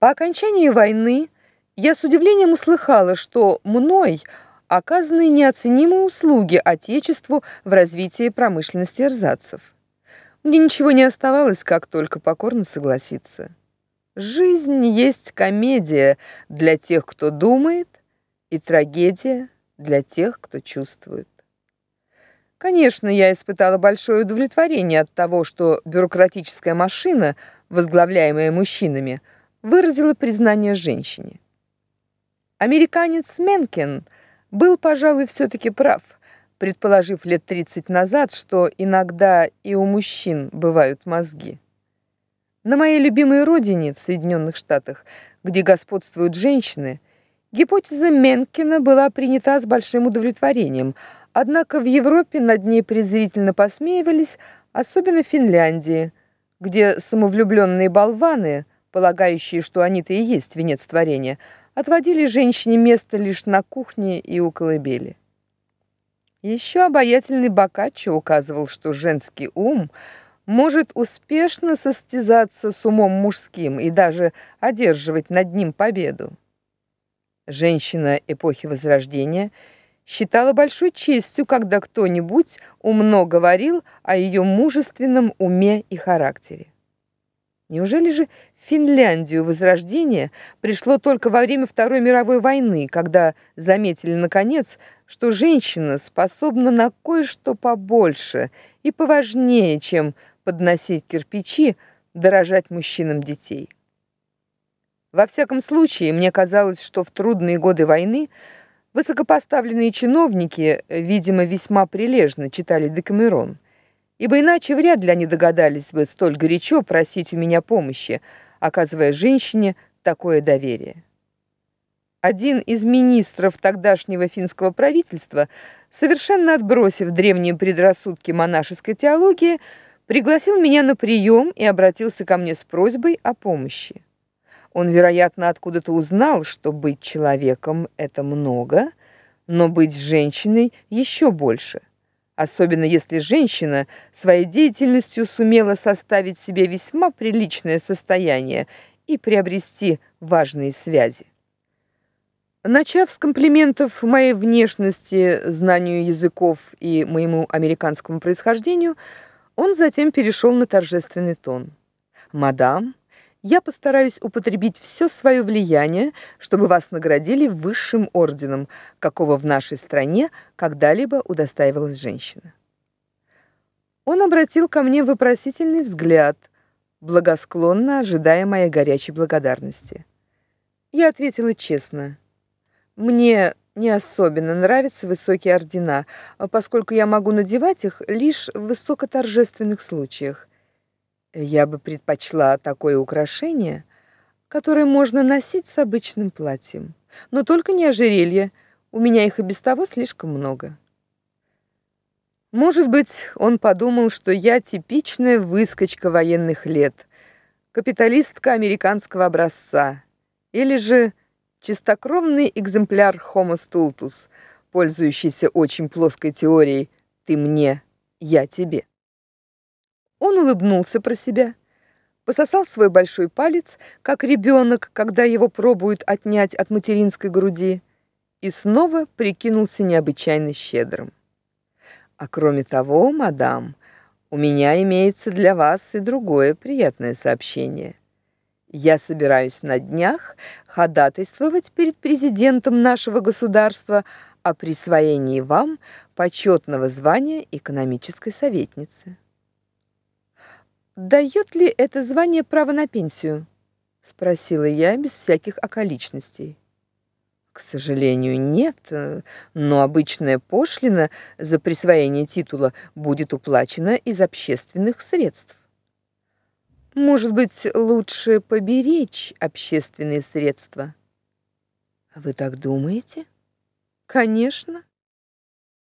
По окончании войны я с удивлением услыхала, что мной оказаны неоценимые услуги Отечеству в развитии промышленности эрзацев. Мне ничего не оставалось, как только покорно согласиться. Жизнь есть комедия для тех, кто думает, и трагедия для тех, кто чувствует. Конечно, я испытала большое удовлетворение от того, что бюрократическая машина, возглавляемая мужчинами, выразила признание женщине. Американец Менкен был, пожалуй, все таки прав, предположив лет 30 назад, что иногда и у мужчин бывают мозги. На моей любимой родине, в Соединенных Штатах, где господствуют женщины, гипотеза Менкена была принята с большим удовлетворением, однако в Европе над ней презрительно посмеивались, особенно в Финляндии, где самовлюбленные болваны, полагающие, что они-то и есть венец творения, отводили женщине место лишь на кухне и у колыбели. Еще обаятельный Боккаччо указывал, что женский ум – может успешно состязаться с умом мужским и даже одерживать над ним победу. Женщина эпохи Возрождения считала большой честью, когда кто-нибудь умно говорил о ее мужественном уме и характере. Неужели же в Финляндию Возрождение пришло только во время Второй мировой войны, когда заметили наконец, что женщина способна на кое-что побольше и поважнее, чем подносить кирпичи, дорожать мужчинам детей. Во всяком случае, мне казалось, что в трудные годы войны высокопоставленные чиновники, видимо, весьма прилежно читали Декамерон, ибо иначе вряд ли они догадались бы столь горячо просить у меня помощи, оказывая женщине такое доверие. Один из министров тогдашнего финского правительства, совершенно отбросив древние предрассудки монашеской теологии, пригласил меня на прием и обратился ко мне с просьбой о помощи. Он, вероятно, откуда-то узнал, что быть человеком это много, но быть женщиной еще больше. Особенно если женщина своей деятельностью сумела составить себе весьма приличное состояние и приобрести важные связи. Начав с комплиментов моей внешности, знанию языков и моему американскому происхождению, он затем перешел на торжественный тон. «Мадам, я постараюсь употребить все свое влияние, чтобы вас наградили высшим орденом, какого в нашей стране когда-либо удостаивалась женщина». Он обратил ко мне вопросительный взгляд, благосклонно ожидая моей горячей благодарности. Я ответила честно. «Мне не особенно нравятся высокие ордена, поскольку я могу надевать их лишь в высокоторжественных случаях. Я бы предпочла такое украшение, которое можно носить с обычным платьем, но только не ожерелье. У меня их и без того слишком много. Может быть, он подумал, что я типичная выскочка военных лет, капиталистка американского образца, или же чистокровный экземпляр Homo stultus, пользующийся очень плоской теорией «ты мне, я тебе». Он улыбнулся про себя, пососал свой большой палец, как ребенок, когда его пробуют отнять от материнской груди, и снова прикинулся необычайно щедрым. А кроме того, мадам, у меня имеется для вас и другое приятное сообщение. Я собираюсь на днях ходатайствовать перед президентом нашего государства о присвоении вам почетного звания экономической советницы. Дает ли это звание право на пенсию? спросила я без всяких околичностей. К сожалению, нет, но обычная пошлина за присвоение титула будет уплачена из общественных средств. Может быть, лучше поберечь общественные средства? Вы так думаете? Конечно.